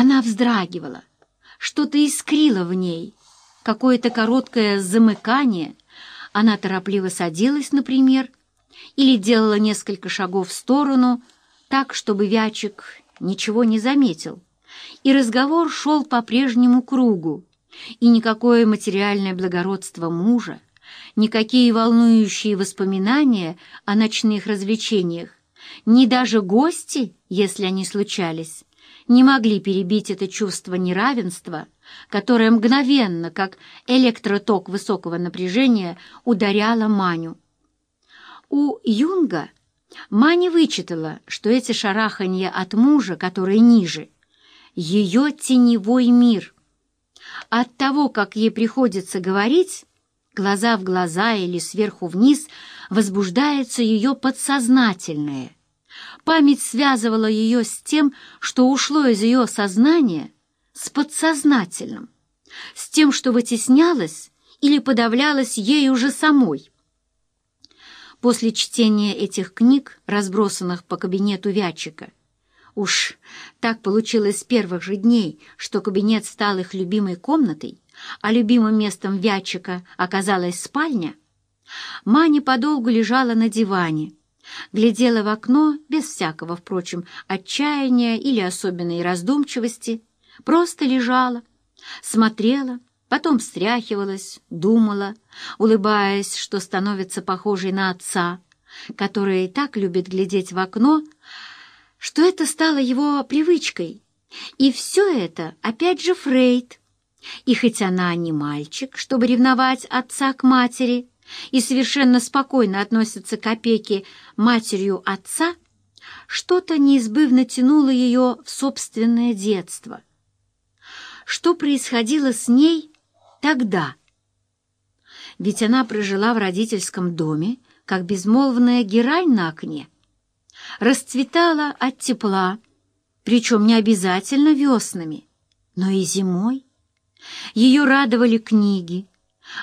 Она вздрагивала, что-то искрило в ней, какое-то короткое замыкание. Она торопливо садилась, например, или делала несколько шагов в сторону, так, чтобы Вячик ничего не заметил. И разговор шел по прежнему кругу, и никакое материальное благородство мужа, никакие волнующие воспоминания о ночных развлечениях, ни даже гости, если они случались, не могли перебить это чувство неравенства, которое мгновенно, как электроток высокого напряжения, ударяло Маню. У Юнга Маня вычитала, что эти шараханья от мужа, который ниже, ее теневой мир. От того, как ей приходится говорить, глаза в глаза или сверху вниз, возбуждается ее подсознательное. Память связывала ее с тем, что ушло из ее сознания, с подсознательным, с тем, что вытеснялось или подавлялось ей уже самой. После чтения этих книг, разбросанных по кабинету Вятчика, уж так получилось с первых же дней, что кабинет стал их любимой комнатой, а любимым местом Вятчика оказалась спальня, Маня подолгу лежала на диване, глядела в окно без всякого, впрочем, отчаяния или особенной раздумчивости, просто лежала, смотрела, потом встряхивалась, думала, улыбаясь, что становится похожей на отца, который так любит глядеть в окно, что это стало его привычкой. И все это, опять же, Фрейд. И хоть она не мальчик, чтобы ревновать отца к матери, и совершенно спокойно относится к опеке матерью отца, что-то неизбывно тянуло ее в собственное детство. Что происходило с ней тогда? Ведь она прожила в родительском доме, как безмолвная герань на окне. Расцветала от тепла, причем не обязательно веснами, но и зимой. Ее радовали книги,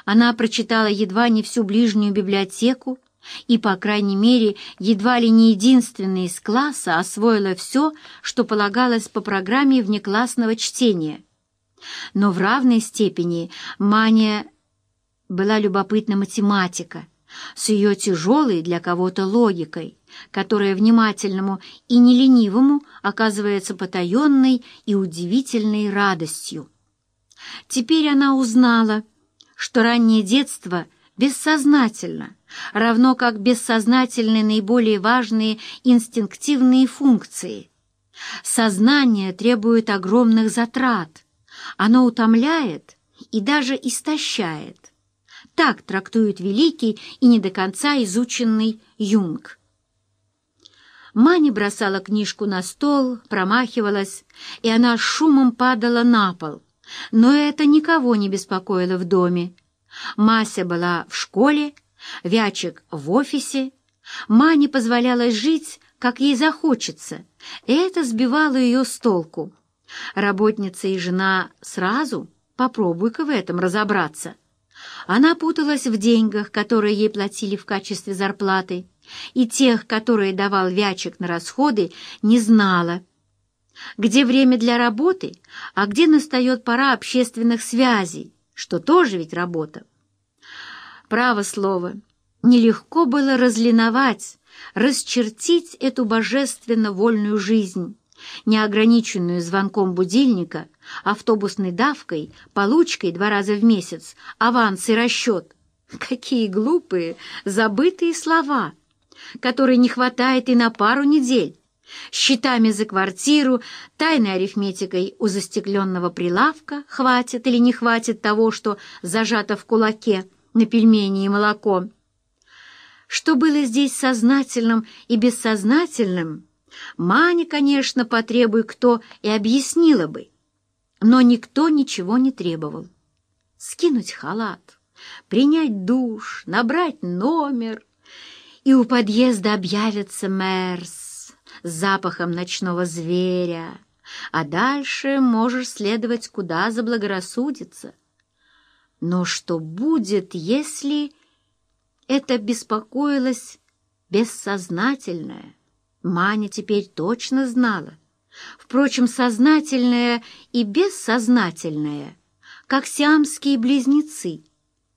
она прочитала едва не всю ближнюю библиотеку и, по крайней мере, едва ли не единственная из класса освоила все, что полагалось по программе внеклассного чтения. Но в равной степени Маня была любопытна математика с ее тяжелой для кого-то логикой, которая внимательному и неленивому оказывается потаенной и удивительной радостью. Теперь она узнала, что раннее детство бессознательно, равно как бессознательны наиболее важные инстинктивные функции. Сознание требует огромных затрат, оно утомляет и даже истощает. Так трактует великий и не до конца изученный Юнг. Маня бросала книжку на стол, промахивалась, и она шумом падала на пол, но это никого не беспокоило в доме. Мася была в школе, Вячик в офисе. Мане позволялось жить, как ей захочется, и это сбивало ее с толку. Работница и жена сразу, попробуй-ка в этом разобраться. Она путалась в деньгах, которые ей платили в качестве зарплаты, и тех, которые давал Вячик на расходы, не знала. Где время для работы, а где настает пора общественных связей, что тоже ведь работа. Право слово, нелегко было разлиновать, расчертить эту божественно вольную жизнь, неограниченную звонком будильника, автобусной давкой, получкой два раза в месяц, аванс и расчет. Какие глупые, забытые слова, которые не хватает и на пару недель счетами за квартиру, тайной арифметикой у застекленного прилавка, хватит или не хватит того, что зажато в кулаке на пельмени и молоко. Что было здесь сознательным и бессознательным, Маня, конечно, потребуй кто и объяснила бы, но никто ничего не требовал. Скинуть халат, принять душ, набрать номер, и у подъезда объявится мэрс, с запахом ночного зверя, а дальше можешь следовать куда заблагорассудится. Но что будет, если это беспокоилось бессознательное? Маня теперь точно знала, впрочем, сознательное и бессознательное, как сиамские близнецы —